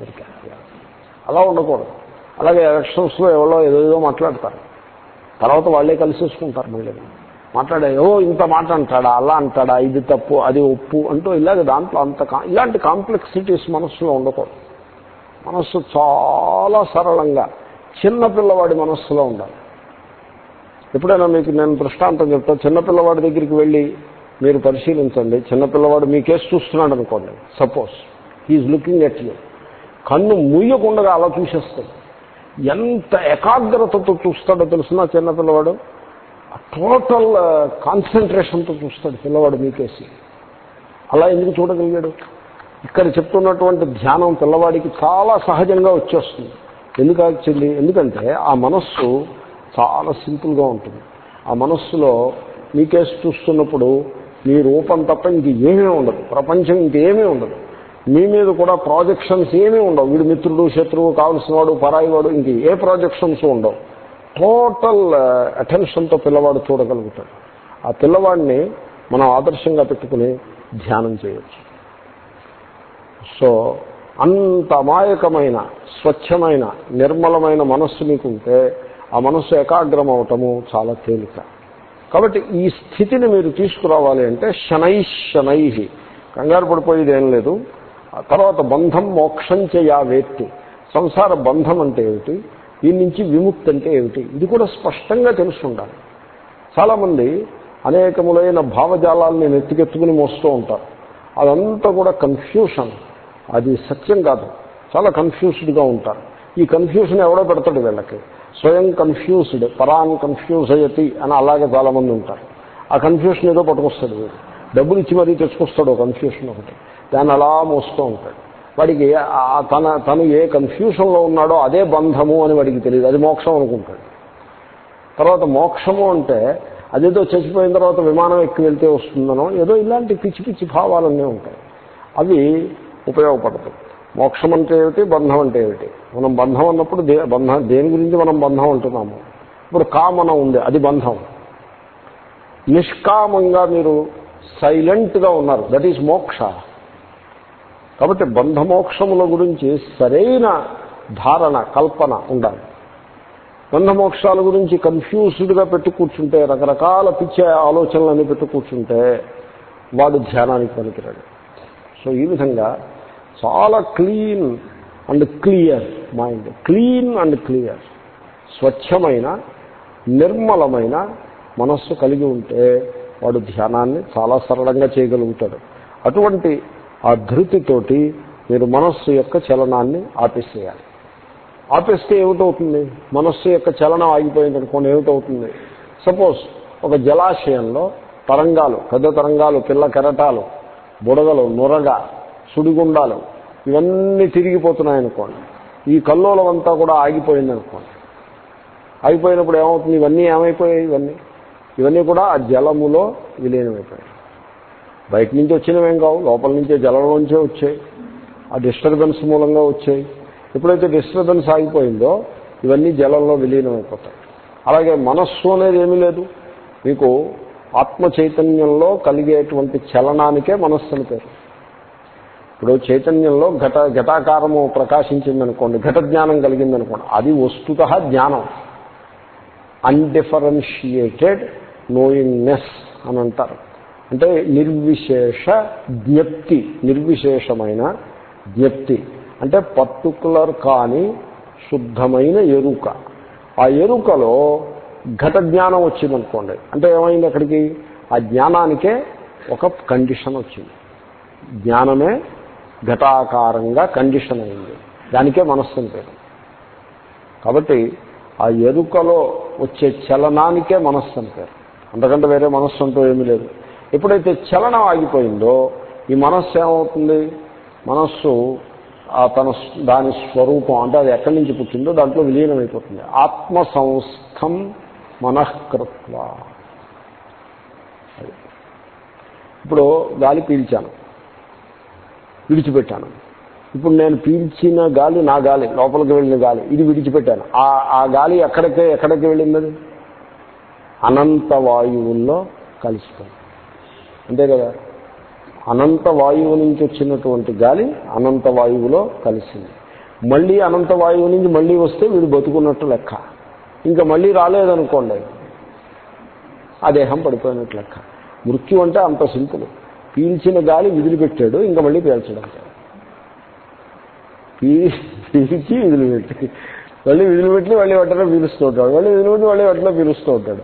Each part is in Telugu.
ఊరికే. అలా ఉండకూడదు. అలాగే ఎలక్షన్స్లో ఎవరో ఏదో మాట్లాడతారు. తర్వాత వాళ్ళే కలిసేసుకుంటారు మళ్ళీ. మాట్లాడే ఓ ఇంత మాట అంటాడా? అలా అంటాడా? ఇది తప్పు అది ఒప్పు అంటూ ఇలాగ దాంట్లో అంత ఇలాంటి కాంప్లెక్సిటీస్ మనస్సులో ఉండకూడదు. మనస్సు చాలా సరళంగా చిన్న పిల్లవాడి మనస్సులో ఉండాలి. ఎప్పుడైనా మీకు నేను దృష్టాంతం చెప్తా చిన్నపిల్లవాడి దగ్గరికి వెళ్ళి మీరు పరిశీలించండి. చిన్నపిల్లవాడు మీ కేసు చూస్తున్నాడు అనుకోండి. Suppose he is looking at you కన్ను మూయకుండా అలా చూసేస్తాడు. ఎంత ఏకాగ్రతతో చూస్తాడో తెలుసునా చిన్నపిల్లవాడు? టోటల్ కాన్సన్ట్రేషన్తో చూస్తాడు పిల్లవాడు మీకేసి. అలా ఎందుకు చూడగలిగాడు? ఇక్కడ చెప్తున్నటువంటి ధ్యానం పిల్లవాడికి చాలా సహజంగా వచ్చేస్తుంది. ఎందుకు వచ్చింది ఎందుకంటే ఆ మనస్సు చాలా సింపుల్గా ఉంటుంది. ఆ మనస్సులో మీకేసి చూస్తున్నప్పుడు మీ రూపం తప్ప ఇంక ఏమీ ఉండదు. ప్రపంచం ఇంకేమీ ఉండదు. మీ మీద కూడా ప్రాజెక్షన్స్ ఏమీ ఉండవు. వీడు మిత్రుడు శత్రువు కావలసిన వాడు పరాయి వాడు ఇంక ఏ ప్రాజెక్షన్స్ ఉండవు. టోటల్ అటెన్షన్తో uh, పిల్లవాడు చూడగలుగుతాడు. ఆ పిల్లవాడిని మనం ఆదర్శంగా పెట్టుకుని ధ్యానం చేయొచ్చు. సో అంత అమాయకమైన స్వచ్ఛమైన నిర్మలమైన మనస్సు మీకుంటే ఆ మనస్సు ఏకాగ్రం అవటము చాలా తేలిక. కాబట్టి ఈ స్థితిని మీరు తీసుకురావాలి అంటే శనై శనై. కంగారు పడిపోయేది ఏం లేదు. తర్వాత బంధం మోక్షం చేయా వేత్తి. సంసార బంధం అంటే ఏమిటి? దీని నుంచి విముక్తి అంటే ఏమిటి? ఇది కూడా స్పష్టంగా తెలుసు చాలామంది అనేకములైన భావజాలాల్ని నెత్తికెత్తుకుని మోస్తూ ఉంటారు. అదంతా కూడా కన్ఫ్యూషన్ అది సత్యం కాదు. చాలా కన్ఫ్యూజ్డ్గా ఉంటారు. ఈ కన్ఫ్యూషన్ ఎవడో పెడతాడు వీళ్ళకి? స్వయం కన్ఫ్యూజ్డ్ పరాన్ కన్ఫ్యూజ్ అయ్యతి అని అలాగే చాలామంది ఉంటారు. ఆ కన్ఫ్యూషన్ ఏదో పట్టుకొస్తాడు వీడు. డబ్బులు ఇచ్చి మరీ తెచ్చుకొస్తాడు కన్ఫ్యూషన్ ఒకటి. దాన్ని అలా మోస్తూ ఉంటాడు. వాడికి తన తను ఏ కన్ఫ్యూషన్లో ఉన్నాడో అదే బంధము అని వాడికి తెలియదు. అది మోక్షం అనుకుంటాడు. తర్వాత మోక్షము అంటే అదేదో చచ్చిపోయిన తర్వాత విమానం ఎక్కి వెళ్తే వస్తుందనో ఏదో ఇలాంటి పిచ్చి పిచ్చి భావాలన్నీ ఉంటాయి. అవి ఉపయోగపడతాయి. మోక్షం అంటే ఏమిటి? బంధం అంటే ఏమిటి? మనం బంధం అన్నప్పుడు దే బంధం దేని గురించి మనం బంధం అంటున్నాము? ఇప్పుడు కామన ఉంది అది బంధం. నిష్కామంగా మీరు సైలెంట్గా ఉన్నారు. దట్ ఈజ్ మోక్ష. కాబట్టి బంధమోక్షముల గురించి సరైన ధారణ కల్పన ఉండాలి. బంధమోక్షాల గురించి కన్ఫ్యూజ్డ్గా పెట్టి కూర్చుంటే రకరకాల పిచ్చే ఆలోచనలన్నీ పెట్టి కూర్చుంటే వాడు ధ్యానానికి పనికిరాడు. సో ఈ విధంగా చాలా clean and clear mind clean and clear స్వచ్ఛమైన నిర్మలమైన మనస్సు కలిగి ఉంటే వాడు ధ్యానాన్ని చాలా సరళంగా చేయగలుగుతాడు. అటువంటి ఆ ధృతితోటి మీరు మనస్సు యొక్క చలనాన్ని ఆపేసేయాలి. ఆపేస్తే ఏమిటవుతుంది? మనస్సు యొక్క చలనం ఆగిపోయింది అనుకోండి ఏమిటవుతుంది? సపోజ్ ఒక జలాశయంలో తరంగాలు పెద్ద తరంగాలు పిల్ల కెరటాలు బుడగలు నురగ సుడిగుండాలు ఇవన్నీ తిరిగిపోతున్నాయనుకోండి. ఈ కల్లోలం అంతా కూడా ఆగిపోయింది అనుకోండి ఆగిపోయినప్పుడు ఏమవుతుంది? ఇవన్నీ ఏమైపోయాయి? ఇవన్నీ. ఇవన్నీ కూడా ఆ జలములో విలీనమైపోయాయి. బయట నుంచి వచ్చినవేం కావు లోపల నుంచే జలంలోంచే వచ్చాయి. ఆ డిస్టర్బెన్స్ మూలంగా వచ్చాయి. ఎప్పుడైతే డిస్టర్బెన్స్ ఆగిపోయిందో ఇవన్నీ జలంలో విలీనమైపోతాయి. అలాగే మనస్సు అనేది ఏమీ లేదు. మీకు ఆత్మ చైతన్యంలో కలిగేటువంటి చలనానికే మనస్సు అని పేరు. ఇప్పుడు చైతన్యంలో ఘట ఘటాకారము ప్రకాశించిందనుకోండి ఘట జ్ఞానం కలిగిందనుకోండి అది వస్తుత జ్ఞానం. అన్డిఫరెన్షియేటెడ్ నోయింగ్నెస్ అని అంటారు. అంటే నిర్విశేష జ్ఞప్తి నిర్విశేషమైన జ్ఞప్తి. అంటే పర్టికులర్ కాని శుద్ధమైన ఎరుక. ఆ ఎరుకలో ఘట జ్ఞానం వచ్చిందనుకోండి. అంటే ఏమైంది అక్కడికి? ఆ జ్ఞానానికే ఒక కండిషన్ వచ్చింది. జ్ఞానమే ఘటాకారంగా కండిషన్ అయింది. దానికే మనస్సు పేరు. కాబట్టి ఆ ఎరుకలో వచ్చే చలనానికే మనస్సు అని పేరు. అంతకంటే వేరే మనస్సు అంటూ ఏమీ లేదు. ఎప్పుడైతే చలనం ఆగిపోయిందో ఈ మనస్సు ఏమవుతుంది? మనస్సు ఆ తన దాని స్వరూపం అంటే అది ఎక్కడి నుంచి పుట్టిందో దాంట్లో విలీనమైపోతుంది. ఆత్మ సంస్థం మనఃకృత్వ ఇప్పుడు గాలి పీల్చాను. విడిచిపెట్టాను. ఇప్పుడు నేను పీల్చిన గాలి నా గాలి లోపలికి వెళ్ళిన గాలి ఇది విడిచిపెట్టాను. ఆ గాలి ఎక్కడికి ఎక్కడికి వెళ్ళింది? అనంత వాయువుల్లో కలిసిపోయింది. అంతే కదా? అనంత వాయువు నుంచి వచ్చినటువంటి గాలి అనంత వాయువులో కలిసింది. మళ్ళీ అనంత వాయువు నుంచి మళ్ళీ వస్తే వీడు బతుకున్నట్టు లెక్క. ఇంకా మళ్ళీ రాలేదనుకోండి. ఆ దేహం పడిపోయినట్టు లెక్క. మృత్యు అంటే అంత సింపుల్. పీల్చిన గాలి విదిలిపెట్టాడు ఇంకా మళ్ళీ పీల్చడం పీల్చి విదిలిపెట్టి. మళ్ళీ విదిలిపెట్టి మళ్ళీ వెంటనే పీలుస్తూ ఉంటాడు. మళ్ళీ విదిలిపెట్టి మళ్ళీ వెంటనే పీలుస్తూ ఉంటాడు.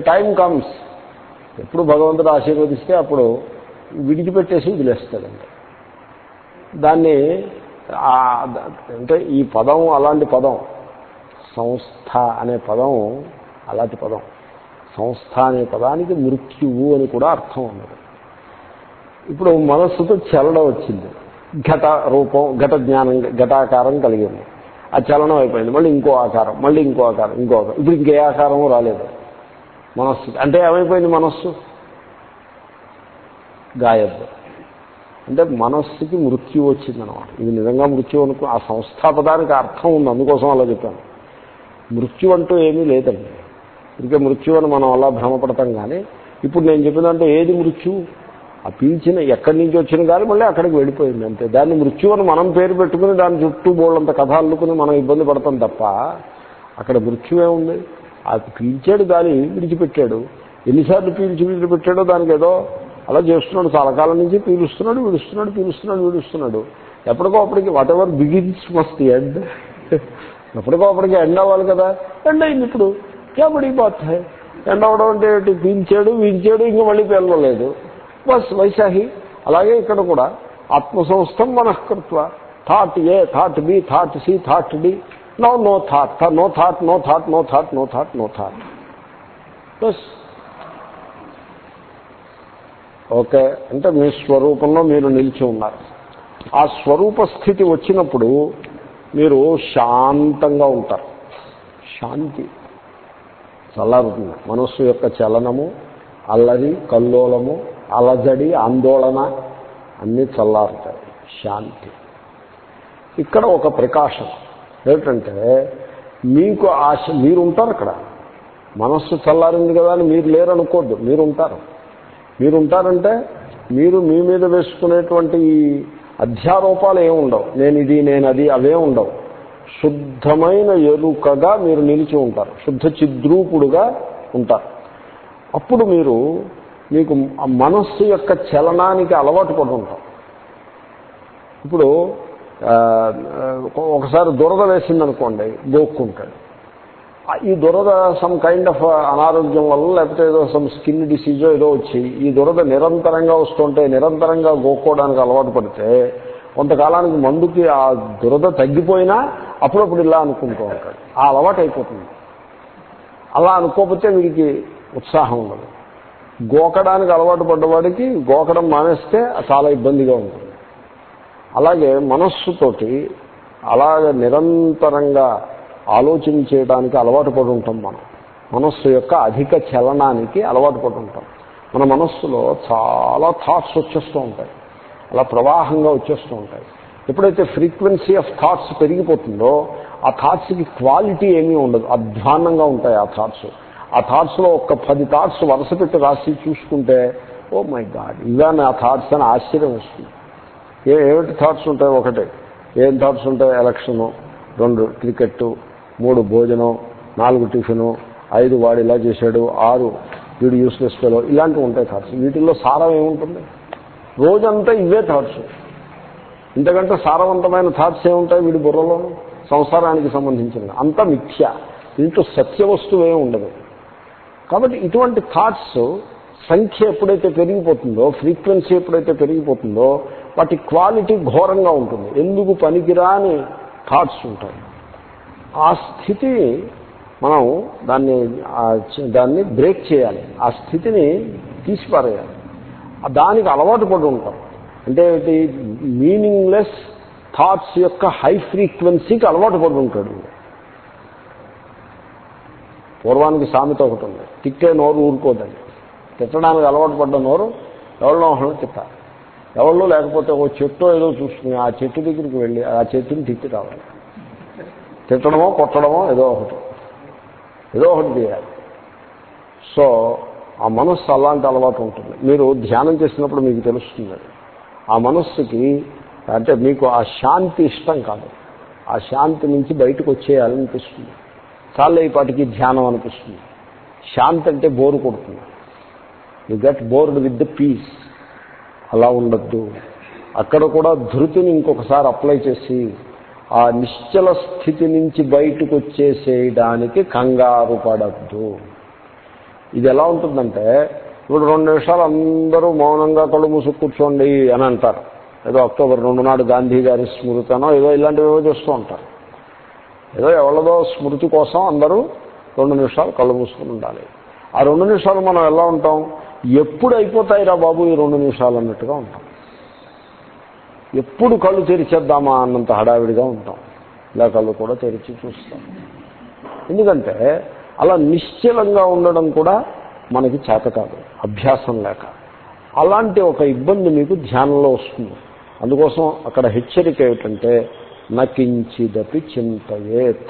టైం కమ్స్ ఎప్పుడు భగవంతుడు ఆశీర్వదిస్తే అప్పుడు విడిచిపెట్టేసి వదిలేస్తాడండి. దాన్ని అంటే ఈ పదం అలాంటి పదం సంస్థ అనే పదం అలాంటి పదం. సంస్థ అనే పదానికి మృత్యువు అని కూడా అర్థం ఉన్నది. ఇప్పుడు మనస్సుతో చలనం వచ్చింది. ఘట రూపం ఘట జ్ఞానం ఘటాకారం కలిగింది. ఆ చలనం అయిపోయింది. మళ్ళీ ఇంకో ఆకారం మళ్ళీ ఇంకో ఆకారం ఇంకో ఆకారం. ఇప్పుడు ఇంకే ఆకారం రాలేదు. మనస్సు. అంటే ఏమైపోయింది మనస్సు? గాయబ్ అంటే మనస్సుకి మృత్యు వచ్చిందనమాట ఇది నిజంగా మృత్యు అనుకో ఆ సంస్థాపదానికి అర్థం ఉంది అందుకోసం అలా చెప్పాను. మృత్యు అంటూ ఏమీ లేదండి. ఇంకే మృత్యు అని మనం అలా భ్రమపడతాం కానీ ఇప్పుడు నేను చెప్పినంటే ఏది మృత్యు ఆ పీల్చిన ఎక్కడి నుంచి వచ్చిన గాలి మళ్ళీ అక్కడికి వెళ్ళిపోయింది అంతే. దాన్ని మృత్యు అని మనం పేరు పెట్టుకుని దాని చుట్టూ బోళ్ళంత కథ అల్లుకుని మనం ఇబ్బంది పడతాం తప్ప అక్కడ మృత్యువే ఉంది. అది పీల్చాడు గాలి విడిచిపెట్టాడు. ఎన్నిసార్లు పీల్చి విడిచిపెట్టాడో దానికి ఏదో అలా చేస్తున్నాడు. చాలా కాలం నుంచి పీలుస్తున్నాడు విడుస్తున్నాడు పీలుస్తున్నాడు విడుస్తున్నాడు. ఎప్పటికో అప్పటికి whatever begins must end ఎప్పటికో అప్పటికి ఎండ్ అవ్వాలి కదా. ఎండ్ అయింది ఇప్పుడు. క్యాబడి బాత్ ఎండ్ అవ్వడం అంటే పీల్చాడు వీల్చాడు ఇంకా మళ్ళీ పిల్లలేదు బస్ వైశాహి. అలాగే ఇక్కడ కూడా ఆత్మసంస్థం మనఃకృత్వ thought A thought B thought C thought D. No no thought no thought no thought no thought no thought no thought bus okay అంటే మీ స్వరూపంలో మీరు నిలిచి ఉన్నారు. ఆ స్వరూప స్థితి వచ్చినప్పుడు మీరు శాంతంగా ఉంటారు. శాంతి. చల్లారుతుంది. మనస్సు యొక్క చలనము అల్లరి కల్లోలము అలజడి ఆందోళన అన్నీ చల్లారుతాయి. శాంతి. ఇక్కడ ఒక ప్రకాశం ఏమిటంటే మీకు ఆశ మీరు ఉంటారు అక్కడ. మనస్సు చల్లారింది కదా అని మీరు లేరు అనుకోద్దు మీరు ఉంటారు మీరు ఉంటారంటే మీరు మీ మీద వేసుకునేటువంటి ఈ అధ్యారోపాలు ఏమి ఉండవు. నేను ఇది నేను అది అవే ఉండవు. శుద్ధమైన ఎరుకగా మీరు నిలిచి ఉంటారు. శుద్ధ చిద్రూపుడుగా ఉంటారు. అప్పుడు మీరు మీకు మనస్సు యొక్క చలనానికి అలవాటు పడి ఉంటాం ఇప్పుడు ఒకసారి దురద వేసిందనుకోండి గోక్కుంటాడు ఈ దురద సమ్ కైండ్ ఆఫ్ అనారోగ్యం వల్ల లేకపోతే ఏదో సమ్ స్కిన్ డిసీజో ఏదో వచ్చి ఈ దురద నిరంతరంగా వస్తుంటే నిరంతరంగా గోక్కోవడానికి అలవాటు పడితే కొంతకాలానికి మందుకి ఆ దురద తగ్గిపోయినా అప్పుడప్పుడు ఇలా అనుకుంటూ ఉంటాడు. ఆ అలవాటు అయిపోతుంది. అలా అనుకోకపోతే వీడికి ఉత్సాహం ఉండదు. గోకడానికి అలవాటు పడ్డవాడికి గోకడం మానేస్తే చాలా ఇబ్బందిగా ఉంటుంది. అలాగే మనస్సుతోటి అలాగే నిరంతరంగా ఆలోచించేయడానికి అలవాటు పడి ఉంటాం మనం. మనస్సు యొక్క అధిక చలనానికి అలవాటు పడి ఉంటాం. మన మనస్సులో చాలా థాట్స్ వచ్చేస్తూ ఉంటాయి. అలా ప్రవాహంగా వచ్చేస్తూ ఉంటాయి. ఎప్పుడైతే ఫ్రీక్వెన్సీ ఆఫ్ థాట్స్ పెరిగిపోతుందో ఆ థాట్స్కి క్వాలిటీ ఏమీ ఉండదు. అధ్వాన్నంగా ఉంటాయి ఆ థాట్స్ ఆ థాట్స్లో ఒక పది థాట్స్ వరుస పెట్టి రాసి చూసుకుంటే ఓ మై గాడ్ ఇవన్నీ ఆ థాట్స్ అని ఆశ్చర్యం వస్తుంది. ఏ ఏమిటి థాట్స్ ఉంటాయి? ఒకటి. ఏం థాట్స్ ఉంటాయి? ఎలక్షను రెండు క్రికెట్ మూడు భోజనం నాలుగు టిఫిను ఐదు వాడు ఇలా చేశాడు ఆరు వీడు యూస్లెస్ ఫెలో ఇలాంటివి ఉంటాయి థాట్స్ వీటిల్లో సారం ఏముంటుంది? రోజంతా ఇవే థాట్స్ ఇంతకంటే సారవంతమైన థాట్స్ ఏముంటాయి వీడి బుర్రలో? సంసారానికి సంబంధించిన అంత మిథ్య. దీంట్లో సత్య వస్తువు ఏమి ఉండదు. కాబట్టి ఇటువంటి థాట్స్ సంఖ్య ఎప్పుడైతే పెరిగిపోతుందో ఫ్రీక్వెన్సీ ఎప్పుడైతే పెరిగిపోతుందో వాటి క్వాలిటీ ఘోరంగా ఉంటుంది. ఎందుకు పనికిరాని థాట్స్ ఉంటాయి. ఆ స్థితి మనం దాన్ని దాన్ని బ్రేక్ చేయాలి. ఆ స్థితిని తీసిపారేయాలి. దానికి అలవాటు పడి ఉంటారు అంటే మీనింగ్లెస్ థాట్స్ యొక్క హై ఫ్రీక్వెన్సీకి అలవాటు పడి ఉంటాడు. పూర్వానికి సామెత ఒకటి ఉంది. తిట్టే నోరు ఊరుకోదండి. తిట్టడానికి అలవాటు పడ్డ నోరు ఎవరిలో తిట్టాలి. ఎవరిలో లేకపోతే ఓ చెట్టు ఏదో చూసుకుని ఆ చెట్టు దగ్గరికి వెళ్ళి ఆ చెట్టుని తిట్టి రావాలి. తిట్టడమో కొట్టడమో ఏదో ఒకటి. ఏదో ఒకటి చేయాలి. సో ఆ మనస్సు అలాంటి అలవాటు ఉంటుంది. మీరు ధ్యానం చేసినప్పుడు మీకు తెలుస్తుంది ఆ మనస్సుకి అంటే మీకు ఆ శాంతి ఇష్టం కాదు. ఆ శాంతి నుంచి బయటకు వచ్చేయాలనిపిస్తుంది. చాలా ఈపాటికి పాటికి ధ్యానం అనిపిస్తుంది. శాంతి అంటే బోరు కొడుతుంది. You get bored with the peace అలా ఉండద్దు. అక్కడ కూడా ధృతిని ఇంకొకసారి అప్లై చేసి ఆ నిశ్చల స్థితి నుంచి బయటకు వచ్చేసేయడానికి కంగారు పడద్దు. ఇది ఎలా ఉంటుందంటే ఇప్పుడు రెండు నిమిషాలు అందరూ మౌనంగా కళ్ళు మూసు కూర్చోండి అని అంటారు. ఏదో అక్టోబర్ రెండు నాడు గాంధీ గారి స్మృతనో ఏదో ఇలాంటివి ఏవో చేస్తూ ఉంటారు. ఏదో ఎవరిదో స్మృతి కోసం అందరూ రెండు నిమిషాలు కళ్ళు మూసుకుని ఉండాలి. ఆ రెండు నిమిషాలు మనం ఎలా ఉంటాం? ఎప్పుడు అయిపోతాయిరా బాబు ఈ రెండు నిమిషాలు అన్నట్టుగా ఉంటాం. ఎప్పుడు కళ్ళు తెరిచేద్దామా అన్నంత హడావిడిగా ఉంటాం. ఇలా కళ్ళు కూడా తెరిచి చూస్తాం. ఎందుకంటే అలా నిశ్చలంగా ఉండడం కూడా మనకి చేత కాదు అభ్యాసం లేక. అలాంటి ఒక ఇబ్బంది మీకు ధ్యానంలో వస్తుంది. అందుకోసం అక్కడ హెచ్చరిక ఏమిటంటే నకించిదపి చింతయేత్.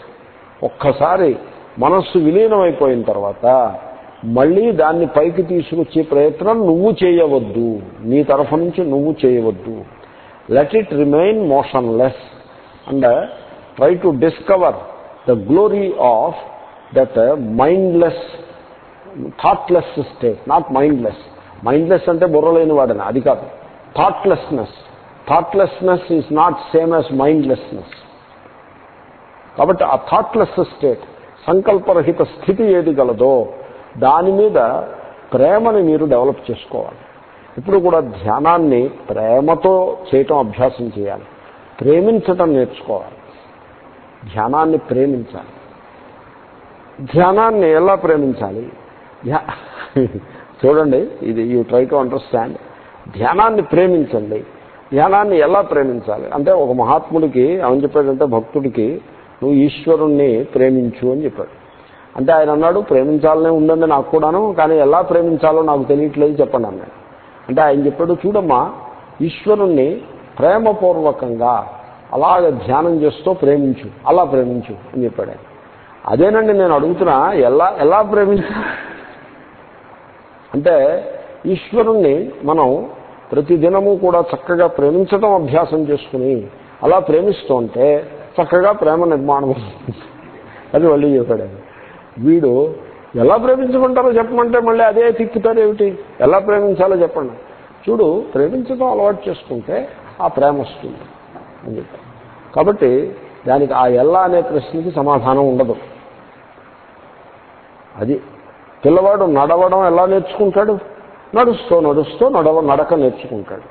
ఒక్కసారి మనస్సు విలీనమైపోయిన తర్వాత మళ్ళీ దాన్ని పైకి తీసుకొచ్చే ప్రయత్నం నువ్వు చేయవద్దు. నీ తరఫు నుంచి నువ్వు చేయవద్దు. Let it remain motionless and try to discover the glory of that mindless thoughtless state not mindless mindless అంటే బుర్రలేని వాడని అది కాదు. Thoughtlessness thoughtlessness is not same as mindlessness కాబట్టి ఆ థాట్లెస్ స్టేట్ సంకల్పరహిత స్థితి ఏది గలదో దాని మీద ప్రేమని మీరు డెవలప్ చేసుకోవాలి. ఇప్పుడు కూడా ధ్యానాన్ని ప్రేమతో చేయటం అభ్యాసం చేయాలి. ప్రేమించటం నేర్చుకోవాలి. ధ్యానాన్ని ప్రేమించాలి. ధ్యానాన్ని ఎలా ప్రేమించాలి? చూడండి ఇది యూ ట్రై టు అండర్స్టాండ్. ధ్యానాన్ని ప్రేమించండి. ధ్యానాన్ని ఎలా ప్రేమించాలి? అంటే ఒక మహాత్ముడికి ఏమని చెప్పాడంటే భక్తుడికి నువ్వు ఈశ్వరుణ్ణి ప్రేమించు అని చెప్పాడు. అంటే ఆయన అన్నాడు ప్రేమించాలనే ఉందండి నాకు కూడాను కానీ ఎలా ప్రేమించాలో నాకు తెలియట్లేదు చెప్పండి అన్నాడు. అంటే ఆయన చెప్పాడు చూడమ్మా ఈశ్వరుణ్ణి ప్రేమపూర్వకంగా అలాగ ధ్యానం చేస్తూ ప్రేమించు అలా ప్రేమించు అని చెప్పాడు ఆయన. అదేనండి నేను అడుగుతున్నా ఎలా ఎలా ప్రేమించు? అంటే ఈశ్వరుణ్ణి మనం ప్రతిదినము కూడా చక్కగా ప్రేమించడం అభ్యాసం చేసుకుని అలా ప్రేమిస్తుంటే చక్కగా ప్రేమ నిర్మాణం అది మళ్ళీ చెప్పాడు వీడు ఎలా ప్రేమించమంటారో చెప్పమంటే మళ్ళీ అదే తిప్పుతారు ఏమిటి? ఎలా ప్రేమించాలో చెప్పండి. చూడు ప్రేమించడం అలవాటు చేసుకుంటే ఆ ప్రేమ వస్తుంది అని చెప్పారు. కాబట్టి దానికి ఆ ఎలా అనే ప్రశ్నకి సమాధానం ఉండదు. అది పిల్లవాడు నడవడం ఎలా నేర్చుకుంటాడు? నడుస్తూ నడుస్తూ నడవ నడక నేర్చుకుంటాడు.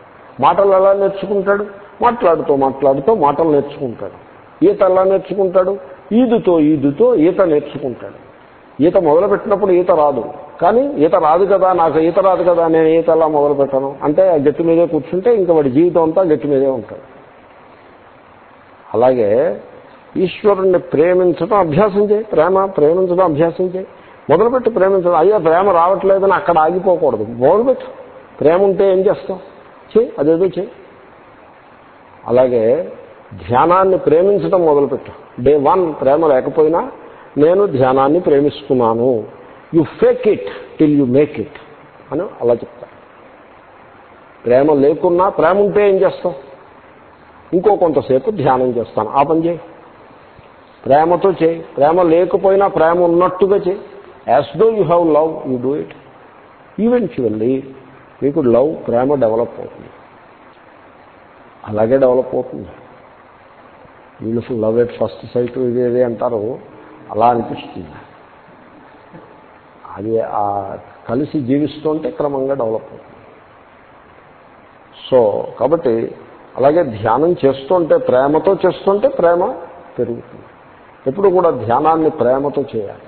మాటలు ఎలా నేర్చుకుంటాడు? మాట్లాడుతూ మాట్లాడుతూ మాటలు నేర్చుకుంటాడు. ఈత ఎలా నేర్చుకుంటాడు? ఈదుతో ఈదుతో ఈత నేర్చుకుంటాడు. ఈత మొదలుపెట్టినప్పుడు ఈత రాదు. కానీ ఈత రాదు కదా నాకు ఈత రాదు కదా నేను ఈత ఎలా మొదలు పెట్టను అంటే ఆ గట్టి మీదే కూర్చుంటే ఇంకా వాడి జీవితం అంతా గట్టి మీదే ఉంటాడు అలాగే ఈశ్వరుణ్ణి ప్రేమించడం అభ్యాసం చేయి. ప్రేమ ప్రేమించడం అభ్యాసం చేయి. మొదలుపెట్టి ప్రేమించడం అయ్యా ప్రేమ రావట్లేదని అక్కడ ఆగిపోకూడదు. మొదలుపెట్టు ప్రేమ ఉంటే ఏం చేస్తాం చేయి అదేదో చేయి. అలాగే ధ్యానాన్ని ప్రేమించడం మొదలుపెట్టు. డే వన్ ప్రేమ లేకపోయినా నేను ధ్యానాన్ని ప్రేమిస్తున్నాను. You fake it till you make it అని అలా చెప్తా. ప్రేమ లేకున్నా ప్రేమ ఉంటే ఏం చేస్తాం ఇంకో కొంతసేపు ధ్యానం చేస్తాను. ఆ పని చేయి. ప్రేమతో చేయి. ప్రేమ లేకపోయినా ప్రేమ ఉన్నట్టుగా చేయి. As though you have love you do it eventually మీకు లవ్ ప్రేమ డెవలప్ అవుతుంది. అలాగే డెవలప్ అవుతుంది. వీళ్ళు లవ్ ఎట్ ఫస్ట్ సైట్ ఇది ఏది అంటారు? అలా అనిపిస్తుంది. అది ఆ కలిసి జీవిస్తుంటే క్రమంగా డెవలప్ అవుతుంది. సో కాబట్టి అలాగే ధ్యానం చేస్తుంటే ప్రేమతో చేస్తుంటే ప్రేమ పెరుగుతుంది. ఎప్పుడు కూడా ధ్యానాన్ని ప్రేమతో చేయాలి.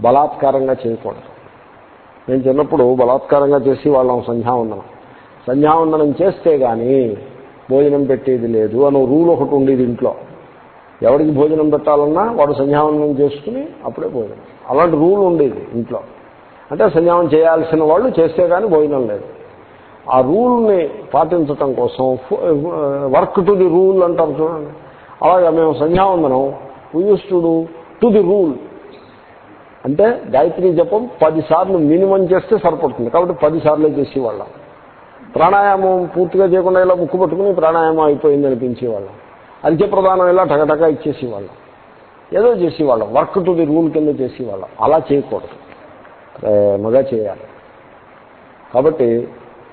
బలాత్కారంగా చేయకూడదు. నేను చిన్నప్పుడు బలాత్కారంగా చేసి వాళ్ళం సంధ్యావందనం. సంధ్యావందనం చేస్తే కానీ భోజనం పెట్టేది లేదు అని రూల్ ఒకటి ఉండేది ఇంట్లో. ఎవరికి భోజనం పెట్టాలన్నా వాడు సంధ్యావనం చేసుకుని అప్పుడే భోజనం. అలాంటి రూల్ ఉండేది ఇంట్లో. అంటే సంధ్యావనం చేయాల్సిన వాళ్ళు చేస్తే కానీ భోజనం లేదు. ఆ రూల్ని పాటించటం కోసం వర్క్ టు ది రూల్ అంటారు చూడండి. అలాగే మేము సంధ్యావందనం we to to the rule అంటే గాయత్రి జపం పదిసార్లు మినిమం చేస్తే సరిపడుతుంది. కాబట్టి పదిసార్లే చేసేవాళ్ళం. ప్రాణాయామం పూర్తిగా చేయకుండా ఇలా ముక్కు పట్టుకుని ప్రాణాయామం అయిపోయింది అనిపించేవాళ్ళం. అంత్యప్రదానం ప్రధానం ఇలా టగటగా ఇచ్చేసేవాళ్ళం? ఏదో చేసేవాళ్ళం. వర్క్ టు ది రూల్ కింద చేసేవాళ్ళం. అలా చేయకూడదు. ప్రేమగా చేయాలి. కాబట్టి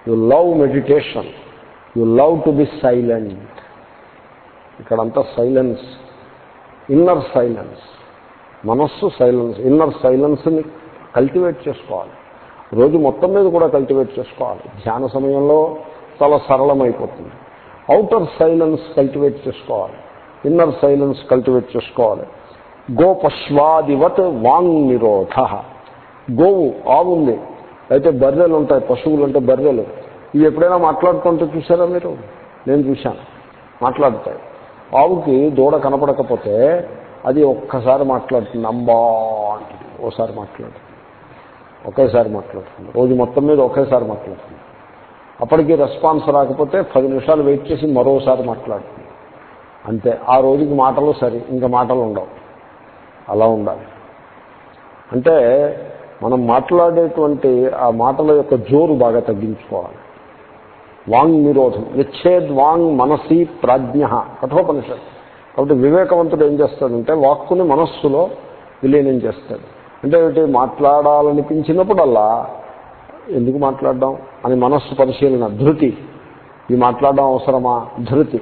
you love meditation. You love to be silent. ఇక్కడంతా సైలెన్స్. Inner silence. మనస్సు సైలెన్స్. ఇన్నర్ సైలెన్స్ని కల్టివేట్ చేసుకోవాలి. రోజు మొత్తం మీద కూడా కల్టివేట్ చేసుకోవాలి. ధ్యాన సమయంలో చాలా సరళమైపోతుంది. అవుటర్ సైలెన్స్ కల్టివేట్ చేసుకోవాలి. ఇన్నర్ సైలెన్స్ కల్టివేట్ చేసుకోవాలి. గోపశ్వాదివత్ వాంగ్ నిరోధ. గోవు ఆవుంది అయితే బర్రెలు ఉంటాయి పశువులు అంటే బర్రెలు. ఇవి ఎప్పుడైనా మాట్లాడుతుంటే చూసారా మీరు? నేను చూశాను. మాట్లాడతాయి. ఆవుకి దూడ కనపడకపోతే అది ఒక్కసారి మాట్లాడుతుంది అంబా అంటుంది. ఓసారి మాట్లాడుతుంది. ఒకేసారి మాట్లాడుతుంది. రోజు మొత్తం మీద ఒకేసారి మాట్లాడుతుంది. అప్పటికి రెస్పాన్స్ రాకపోతే పది నిమిషాలు వెయిట్ చేసి మరోసారి మాట్లాడుతుంది అంతే. ఆ రోజుకి మాటలు సరి ఇంకా మాటలు ఉండవు. అలా ఉండాలి. అంటే మనం మాట్లాడేటువంటి ఆ మాటల యొక్క జోరు బాగా తగ్గించుకోవాలి. వాంగ్ నిరోధం. విచ్ఛేద్ వాంగ్ మనసి ప్రాజ్ఞ. కఠోపనిషత్ కాబట్టి వివేకవంతుడు ఏం చేస్తాడంటే వాక్కుని మనస్సులో విలీనం చేస్తాడు. అంటే ఏమిటి? మాట్లాడాలనిపించినప్పుడల్లా ఎందుకు మాట్లాడడం అని మనస్సు పరిశీలన ధృతి ఈ మాట్లాడడం అవసరమా? ధృతి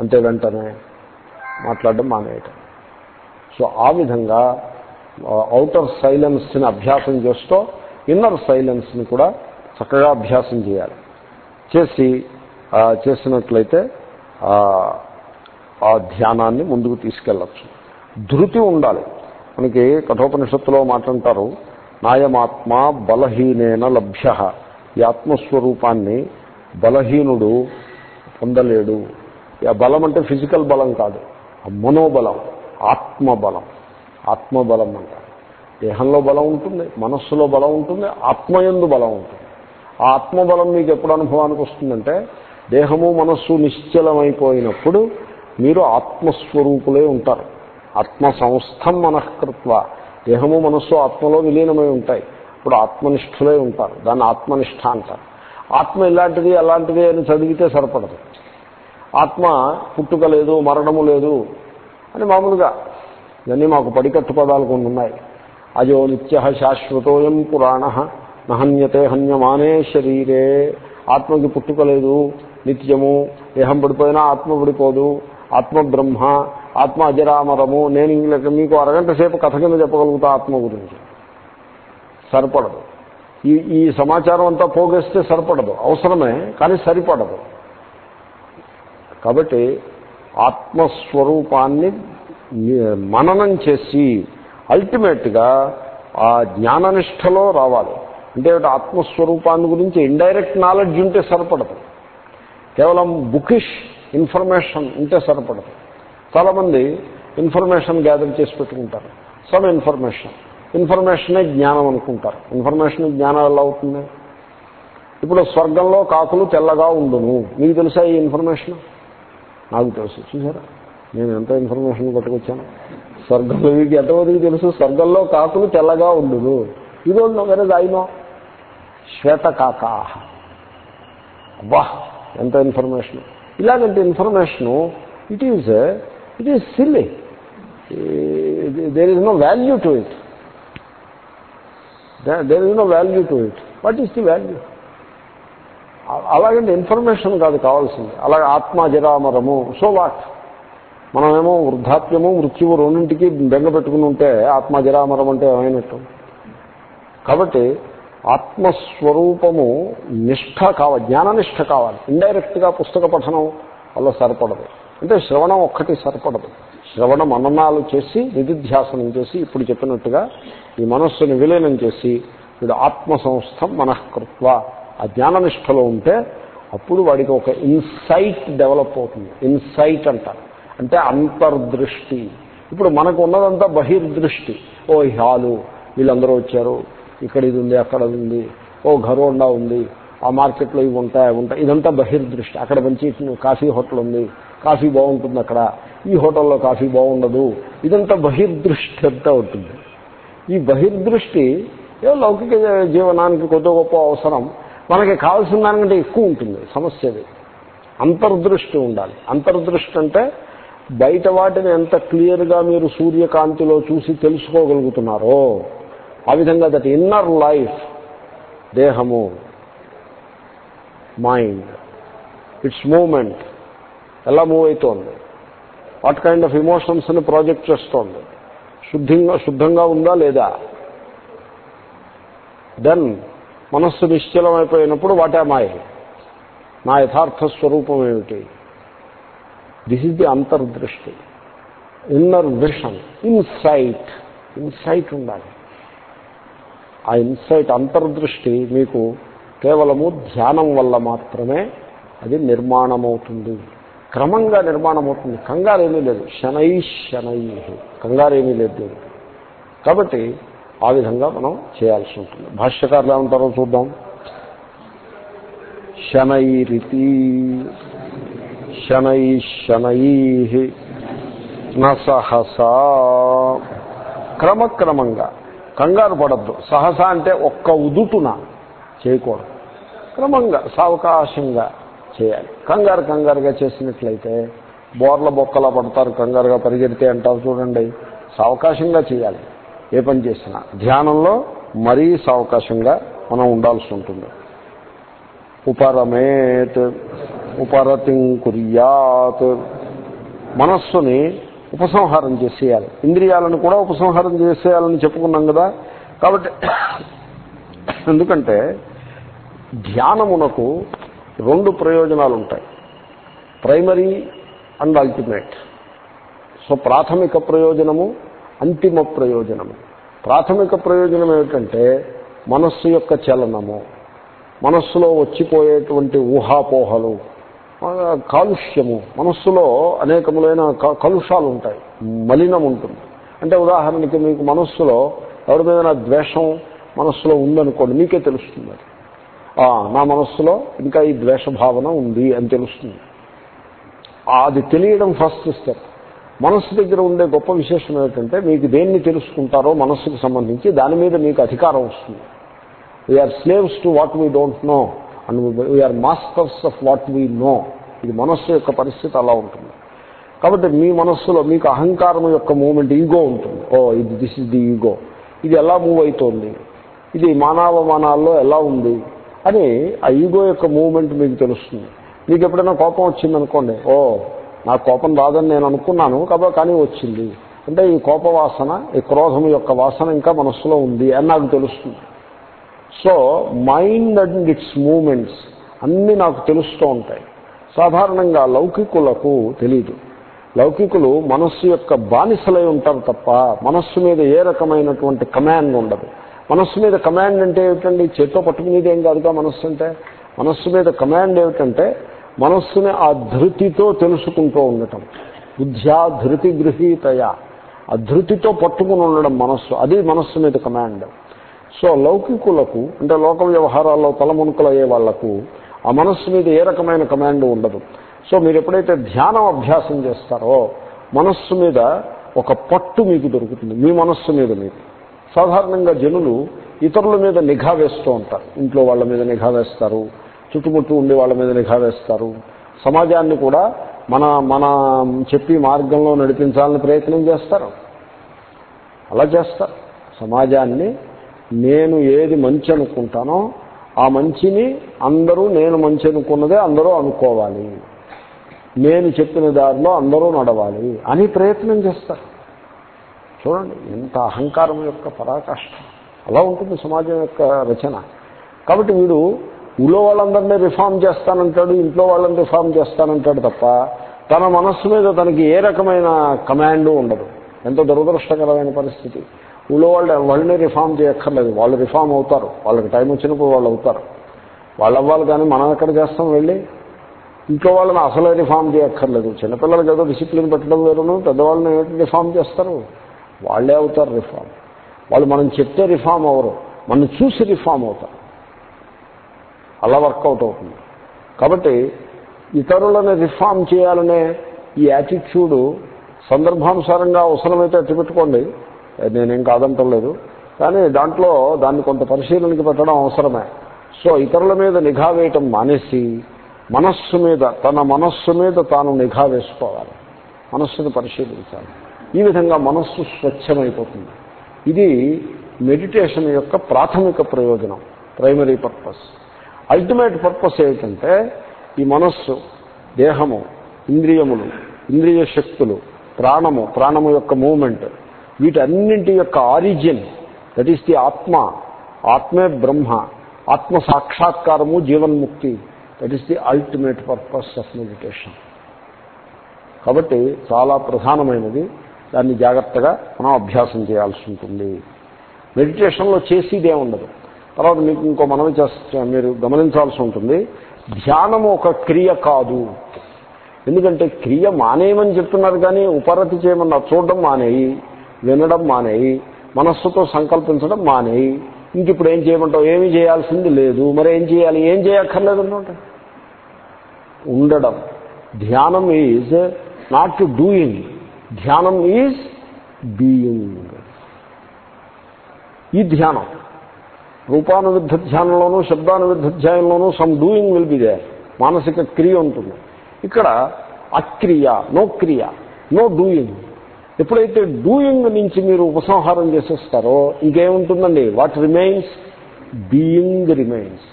అంతే వెంటనే మాట్లాడడం మానేయటం. సో ఆ విధంగా అవుటర్ సైలెన్స్ని అభ్యాసం చేస్తూ ఇన్నర్ సైలెన్స్ని కూడా చక్కగా అభ్యాసం చేయాలి. చేసి చేసినట్లయితే ఆ ధ్యానాన్ని ముందుకు తీసుకెళ్ళచ్చు. ధృతి ఉండాలి. మనకి కఠోపనిషత్తులో మాట్లాంటారు నాయమాత్మ బలహీనేన లభ్య. ఈ ఆత్మస్వరూపాన్ని బలహీనుడు పొందలేడు. ఆ బలం అంటే ఫిజికల్ బలం కాదు మనోబలం ఆత్మబలం. ఆత్మబలం అంటారు దేహంలో బలం ఉంటుంది మనస్సులో బలం ఉంటుంది ఆత్మయందు బలం ఉంటుంది. ఆ ఆత్మబలం మీకు ఎప్పుడు అనుభవానికి వస్తుందంటే దేహము మనస్సు నిశ్చలమైపోయినప్పుడు మీరు ఆత్మస్వరూపులే ఉంటారు. ఆత్మ సంస్థం మనఃకృత్వ. దేహము మనస్సు ఆత్మలో విలీనమై ఉంటాయి. ఇప్పుడు ఆత్మనిష్ఠులే ఉంటారు. దాన్ని ఆత్మనిష్ట అంటారు. ఆత్మ ఇలాంటిది అలాంటిది అని చదివితే సరిపడదు. ఆత్మ పుట్టుక లేదు మరణము లేదు అని మామూలుగా ఇవన్నీ మాకు పడికట్టు పదాలు కొన్ని ఉన్నాయి. అజో నిత్య శాశ్వతోయం పురాణ నహన్యతే హన్యమానే శరీరే. ఆత్మకి పుట్టుక లేదు నిత్యము దేహం పడిపోయినా ఆత్మ పడిపోదు ఆత్మ బ్రహ్మ ఆత్మ అజరామరము. నేను ఇంక మీకు అరగంట సేపు కథ కింద చెప్పగలుగుతా ఆత్మ గురించి. సరిపడదు. ఈ ఈ సమాచారం అంతా పోగేస్తే సరిపడదు. అవసరమే కానీ సరిపడదు. కాబట్టి ఆత్మస్వరూపాన్ని మననం చేసి అల్టిమేట్గా ఆ జ్ఞాననిష్టలో రావాలి. అంటే ఆత్మస్వరూపాన్ని గురించి ఇండైరెక్ట్ నాలెడ్జ్ ఉంటే సరిపడదు. కేవలం బుకిష్ ఇన్ఫర్మేషన్ ఉంటే సరిపడదు. చాలామంది ఇన్ఫర్మేషన్ గ్యాదర్ చేసి పెట్టుకుంటారు. Some information. ఇన్ఫర్మేషనే జ్ఞానం అనుకుంటారు. ఇన్ఫర్మేషన్ జ్ఞానం ఎలా అవుతుంది? ఇప్పుడు స్వర్గంలో కాకులు తెల్లగా ఉండును. మీకు తెలుసా ఈ ఇన్ఫర్మేషన్? నాకు తెలుసు. చూసారా? నేను ఎంత ఇన్ఫర్మేషన్ పట్టుకొచ్చాను? స్వర్గంలో మీకు ఎంతమందికి తెలుసు? స్వర్గంలో కాకులు తెల్లగా ఉండును. ఇది నో వేరే ఐనో శ్వేత కాకా అబ్బా ఎంత ఇన్ఫర్మేషన్. ఇలాగంటే information it is it is silly there is no value to it there is no value to it what is the value అలాగంటే ఇన్ఫర్మేషన్ కాదు కావాల్సింది. అలాగే ఆత్మ జరామరము సో వాట్ మనమేమో వృద్ధాప్యము మృత్యువు రెండింటికి బెంగ పెట్టుకుని ఉంటే ఆత్మ జరామరం అంటే ఏమైనట్టు? కాబట్టి ఆత్మస్వరూపము నిష్ఠ కావాలి జ్ఞాననిష్ట కావాలి. ఇండైరెక్ట్గా పుస్తక పఠనం వల్ల సరిపడదు. అంటే శ్రవణం ఒక్కటి సరిపడదు. శ్రవణ మననాలు చేసి నిధిధ్యాసనం చేసి ఇప్పుడు చెప్పినట్టుగా ఈ మనస్సుని విలీనం చేసి వీడు ఆత్మసంస్థం మనఃకృత్వ. ఆ జ్ఞాననిష్టలో ఉంటే అప్పుడు వాడికి ఒక ఇన్సైట్ డెవలప్ అవుతుంది. ఇన్సైట్ అంటారు. అంటే అంతర్దృష్టి. ఇప్పుడు మనకు ఉన్నదంతా బహిర్దృష్టి. ఓ ఈ హాలు వీళ్ళందరూ వచ్చారు. ఇక్కడ ఇది ఉంది అక్కడ ఉంది. ఓ ఘరోండా ఉంది. ఆ మార్కెట్లో ఇవి ఉంటాయి అవి ఉంటాయి. ఇదంతా బహిర్దృష్టి. అక్కడ మంచి కాఫీ హోటల్ ఉంది. కాఫీ బాగుంటుంది అక్కడ. ఈ హోటల్లో కాఫీ బాగుండదు. ఇదంతా బహిర్దృష్టి అంతా ఉంటుంది. ఈ బహిర్దృష్టి ఏదో లౌకిక జీవనానికి కొద్ది గొప్ప అవసరం. మనకి కావాల్సిన దానికంటే ఎక్కువ ఉంటుంది. సమస్యది అంతర్దృష్టి ఉండాలి. అంతర్దృష్టి అంటే బయట వాటిని ఎంత క్లియర్గా మీరు సూర్యకాంతిలో చూసి తెలుసుకోగలుగుతున్నారో. ఆ విధంగా దట్ ఇన్నర్ లైఫ్ దేహము మైండ్ ఇట్స్ మూమెంట్. ఎలా మూవ్ అవుతోంది వాట్ కైండ్ ఆఫ్ ఇమోషన్స్ని ప్రాజెక్ట్ చేస్తోంది? శుద్ధంగా శుద్ధంగా ఉందా లేదా? దెన్ మనస్సు నిశ్చలమైపోయినప్పుడు వాట్ మాయ నా యథార్థ స్వరూపం ఏమిటి? దిస్ ఇస్ ది అంతర్దృష్టి. ఇన్నర్ విషన్ ఇన్సైట్ ఇన్సైట్ ఉండాలి. ఆ ఇన్సైట్ అంతర్దృష్టి మీకు కేవలము ధ్యానం వల్ల మాత్రమే అది నిర్మాణమవుతుంది. క్రమంగా నిర్మాణం అవుతుంది కంగారేమీ లేదు. శనై శనై. కంగారేమీ లేదు కాబట్టి ఆ విధంగా మనం చేయాల్సి ఉంటుంది. భాష్యకారులు ఏమంటారో చూద్దాం. శనైరితి శనై శనై. నసహసా క్రమక్రమంగా. కంగారు పడద్దు. సహస అంటే ఒక్క ఉదుటున చేయకూడదు. క్రమంగా సావకాశంగా. చేయాలి. కంగారు కంగారుగా చేసినట్లయితే బోర్ల బొక్కలా పడతారు కంగారుగా పరిగెడితే అంటారు చూడండి. సావకాశంగా చేయాలి. ఏ పని చేసినా. ధ్యానంలో మరీ సావకాశంగా మనం ఉండాల్సి ఉంటుంది. ఉపరమేత్ ఉపరతిం కుర్యాత్. మనస్సుని ఉపసంహారం చేసేయాలి. ఇంద్రియాలను కూడా ఉపసంహారం చేసేయాలని చెప్పుకున్నాం కదా. కాబట్టి ఎందుకంటే ధ్యానమునకు రెండు ప్రయోజనాలు ఉంటాయి ప్రైమరీ అండ్ అల్టిమేట్. సో ప్రాథమిక ప్రయోజనము అంతిమ ప్రయోజనము. ప్రాథమిక ప్రయోజనం ఏమిటంటే మనస్సు యొక్క చలనము. మనస్సులో వచ్చిపోయేటువంటి ఊహాపోహలు కాలుష్యము. మనస్సులో అనేకములైన కలుషాలు ఉంటాయి మలినం ఉంటుంది అంటే ఉదాహరణకి మీకు మనస్సులో ఎవరి మీద ద్వేషం మనస్సులో ఉందనుకోండి మీకే తెలుస్తుంది అది. నా మనస్సులో ఇంకా ఈ ద్వేష భావన ఉంది అని తెలుస్తుంది. అది తెలియడం ఫస్ట్ స్టెప్ మనస్సు దగ్గర ఉండే గొప్ప విశేషం ఏమిటంటే మీకు దేన్ని తెలుసుకుంటారో మనస్సుకు సంబంధించి దాని మీద మీకు అధికారం వస్తుంది. We are slaves to what we don't know and we are masters of what we know ఇది మనస్సు యొక్క పరిస్థితి అలా ఉంటుంది. కాబట్టి మీ మనస్సులో మీకు అహంకారం యొక్క మూమెంట్ ఈగో ఉంటుంది. ఓ ఇది దిస్ ఇస్ ది ఈగో ఇది ఎలా మూవ్ అవుతోంది? ఇది మానవమానాల్లో ఎలా ఉంది? అని ఆ ఈగో యొక్క మూమెంట్ మీకు తెలుస్తుంది. మీకు ఎప్పుడైనా కోపం వచ్చిందనుకోండి ఓ నాకు కోపం రాదని నేను అనుకున్నాను కాబట్టి కానీ వచ్చింది. అంటే ఈ కోప వాసన ఈ క్రోధం యొక్క వాసన ఇంకా మనస్సులో ఉంది అని నాకు తెలుస్తుంది. So mind and its moments అన్నీ నాకు తెలుస్తూ ఉంటాయి. సాధారణంగా లౌకికులకు తెలీదు. లౌకికులు మనస్సు యొక్క బానిసలై ఉంటారు తప్ప మనస్సు మీద ఏ రకమైనటువంటి కమాండ్ ఉండదు. మనస్సు మీద కమాండ్ అంటే ఏమిటండి? చేత్తో పట్టుకునేది ఏం కాదుగా మనస్సు అంటే? మనస్సు మీద కమాండ్ ఏమిటంటే మనస్సుని ఆ ధృతితో తెలుసుకుంటూ ఉండటం. బుద్ధ్యా ధృతి గృహీతయ. ఆ ధృతితో పట్టుకుని ఉండడం మనస్సు. అది మనస్సు మీద కమాండ్. సో లౌకికులకు అంటే లోక వ్యవహారాల్లో తలమునుకలు అయ్యే వాళ్ళకు ఆ మనస్సు మీద ఏ రకమైన కమాండ్ ఉండదు. సో మీరు ఎప్పుడైతే ధ్యానం అభ్యాసం చేస్తారో మనస్సు మీద ఒక పట్టు మీకు దొరుకుతుంది. మీ మనస్సు మీద మీకు. సాధారణంగా జనులు ఇతరుల మీద నిఘా వేస్తూ ఉంటారు. ఇంట్లో వాళ్ళ మీద నిఘా వేస్తారు చుట్టుముట్టు ఉండి వాళ్ళ మీద నిఘా వేస్తారు. సమాజాన్ని కూడా మన మన చెప్పి మార్గంలో నడిపించాలని ప్రయత్నం చేస్తారు. అలా చేస్తారు. సమాజాన్ని నేను ఏది మంచి అనుకుంటానో ఆ మంచిని అందరూ నేను మంచి అనుకున్నదే అందరూ అనుకోవాలి. నేను చెప్పిన దారిలో అందరూ నడవాలి అని ప్రయత్నం చేస్తారు. చూడండి ఎంత అహంకారం యొక్క పరాకాష్ఠ అలా ఉంటుంది సమాజం యొక్క రచన. కాబట్టి వీడు ఊళ్ళో వాళ్ళందరినీ రిఫార్మ్ చేస్తానంటాడు ఇంట్లో వాళ్ళని రిఫార్మ్ చేస్తానంటాడు తప్ప తన మనస్సు మీద తనకి ఏ రకమైన కమాండు ఉండదు. ఎంతో దురదృష్టకరమైన పరిస్థితి. ఊళ్ళో వాళ్ళు వాళ్ళని రిఫార్మ్ చేయక్కర్లేదు. వాళ్ళు రిఫార్మ్ అవుతారు. వాళ్ళకి టైం వచ్చినప్పుడు వాళ్ళు అవుతారు. వాళ్ళు అవ్వాలి కానీ మనం ఎక్కడ చేస్తాం వెళ్ళి? ఇంట్లో వాళ్ళని అసలు రిఫార్మ్ చేయక్కర్లేదు. చిన్నపిల్లలకి ఏదో డిసిప్లిన్ పెట్టడం వేరును పెద్దవాళ్ళని ఏమిటి రిఫార్మ్ చేస్తారు? వాళ్ళే అవుతారు రిఫార్మ్ వాళ్ళు మనం చెప్తే రిఫార్మ్ అవరు. మనం చూసి రిఫార్మ్ అవుతారు అలా వర్కౌట్ అవుతుంది. కాబట్టి ఇతరులను రిఫార్మ్ చేయాలనే ఈ యాటిట్యూడు సందర్భానుసారంగా అవసరమైతే అట్టిపెట్టుకోండి నేనేం కాదంటలేదు కానీ దాంట్లో దాన్ని కొంత పరిశీలనకి పెట్టడం అవసరమే. సో ఇతరుల మీద నిఘా వేయటం మానేసి మనస్సు మీద తన మనస్సు మీద తాను నిఘా వేసుకోవాలి. మనస్సును పరిశీలించాలి. ఈ విధంగా మనస్సు స్వచ్ఛమైపోతుంది. ఇది మెడిటేషన్ యొక్క ప్రాథమిక ప్రయోజనం ప్రైమరీ పర్పస్. అల్టిమేట్ పర్పస్ ఏమిటంటే ఈ మనస్సు దేహము ఇంద్రియములు ఇంద్రియ శక్తులు ప్రాణము ప్రాణము యొక్క మూమెంట్ వీటన్నింటి యొక్క ఆరిజిన్ దట్ ఈస్ ది ఆత్మ ఆత్మే బ్రహ్మ ఆత్మ సాక్షాత్కారము జీవన్ముక్తి that is the ultimate purpose of meditation. కాబట్టి చాలా ప్రధానమైనది దాన్ని జాగ్రత్తగా మనం అభ్యాసం చేయాల్సి ఉంటుంది. మెడిటేషన్లో చేసేదే ఉండదు తర్వాత మీకు ఇంకో మనవి చేస్తా మీరు గమనించాల్సి ఉంటుంది. ధ్యానము ఒక క్రియ కాదు. ఎందుకంటే క్రియ మానేయమని చెప్తున్నారు కానీ ఉపరతి చేయమన్నా చూడడం మానేయి వినడం మానేయి మనస్సుతో సంకల్పించడం మానేయి. ఇంక ఇప్పుడు ఏం చేయమంటావు? ఏమీ చేయాల్సింది లేదు. మరి ఏం చేయాలి? ఏం చేయక్కర్లేదు అనమాట ఉండడం. ధ్యానం ఈజ్ నాట్ టు డూయింగ్ ధ్యానం ఈజ్ బీయింగ్. ఈ ధ్యానం రూపానువిద్ధ ధ్యానంలోనూ శబ్దానువిద్ధ ధ్యానంలోనూ some doing will be they మానసిక క్రియ ఉంటుంది. ఇక్కడ అక్రియ నో క్రియ నో డూయింగ్ ఎప్పుడైతే డూయింగ్ నుంచి మీరు ఉపసంహారం చేసేస్తారో ఇంకేముంటుందండి? వాట్ రిమైన్స్ బీయింగ్ రిమైన్స్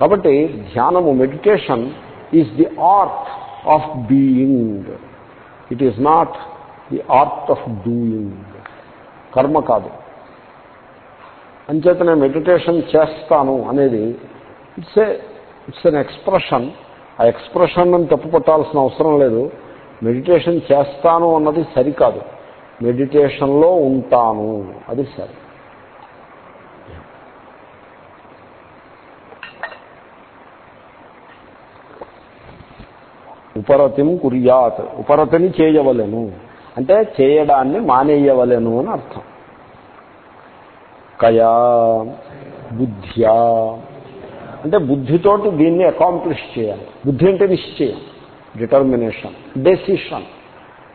కాబట్టి ధ్యానము meditation is the art of being it is not the art of doing కర్మ కాదు. అంచేతనే మెడిటేషన్ చేస్తాను అనేది it's a it's an expression ఆ ఎక్స్ప్రెషన్ అని తప్పుపట్టాల్సిన అవసరం లేదు. మెడిటేషన్ చేస్తాను అన్నది సరికాదు. మెడిటేషన్లో ఉంటాను. అది సరి. ఉపరతిం కుర్యాత్. ఉపరతిని చేయవలెను. అంటే చేయడాన్ని మానేయవలను అని అర్థం. కయా బుద్ధ్యా. అంటే బుద్ధితోటి దీన్ని అకాంప్లిష్ చేయాలి. బుద్ధి అంటే నిశ్చయం. డిటర్మినేషన్ డెసిషన్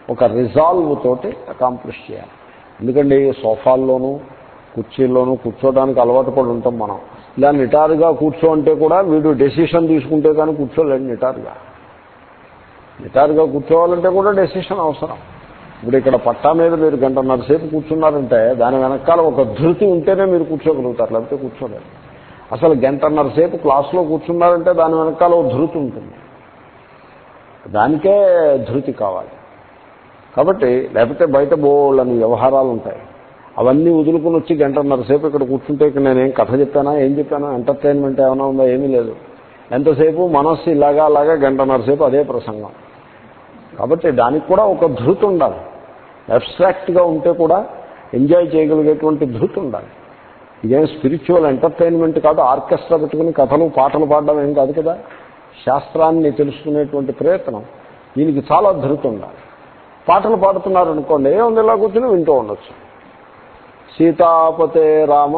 ఒక రిజాల్వ్ తోటి అకాంప్లిష్ చేయాలి. ఎందుకంటే సోఫాల్లోనూ కుర్చీల్లోనూ కూర్చోడానికి అలవాటు పడి ఉంటాం మనం. ఇలా నిటారుగా కూర్చో అంటే కూడా వీడు డెసిషన్ తీసుకుంటే కానీ కూర్చోలేడు నిటారుగా. నిటారుగా కూర్చోవాలంటే కూడా డెసిషన్ అవసరం. ఇప్పుడు ఇక్కడ పట్టా మీద మీరు గంటన్నర సేపు కూర్చున్నారంటే దాని వెనకాల ఒక ధృతి ఉంటేనే మీరు కూర్చోగలుగుతారు లేకపోతే కూర్చోలేరు. అసలు గంటన్నర సేపు క్లాస్లో కూర్చున్నారంటే దాని వెనకాల ఒక ధృతి ఉంటుంది. దానికే ధృతి కావాలి. కాబట్టి లేకపోతే బయట బోళ్ళని వ్యవహారాలు ఉంటాయి. అవన్నీ వదులుకుని వచ్చి గంటన్నర సేపు ఇక్కడ కూర్చుంటే ఇక్కడ నేనేం కథ చెప్పానా ఏం చెప్పానా ఎంటర్టైన్మెంట్ ఏమైనా ఉందా ఏమీ లేదు. ఎంతసేపు మనస్సు ఇలాగా అలాగా గంటన్నర సేపు అదే ప్రసంగం. కాబట్టి దానికి కూడా ఒక ధృతి ఉండాలి. అబ్స్ట్రాక్ట్గా ఉంటే కూడా ఎంజాయ్ చేయగలిగేటువంటి ధృతి ఉండాలి. ఇదేం స్పిరిచువల్ ఎంటర్టైన్మెంట్ కాదు ఆర్కెస్ట్రా పెట్టుకుని కథలు పాటలు పాడడం ఏం కాదు కదా? శాస్త్రాన్ని తెలుసుకునేటువంటి ప్రయత్నం. దీనికి చాలా ధృతి ఉండాలి. పాటలు పాడుతున్నారు అనుకోండి ఏముంది ఇలా కూర్చొని వింటూ ఉండొచ్చు. సీతాపతే రామ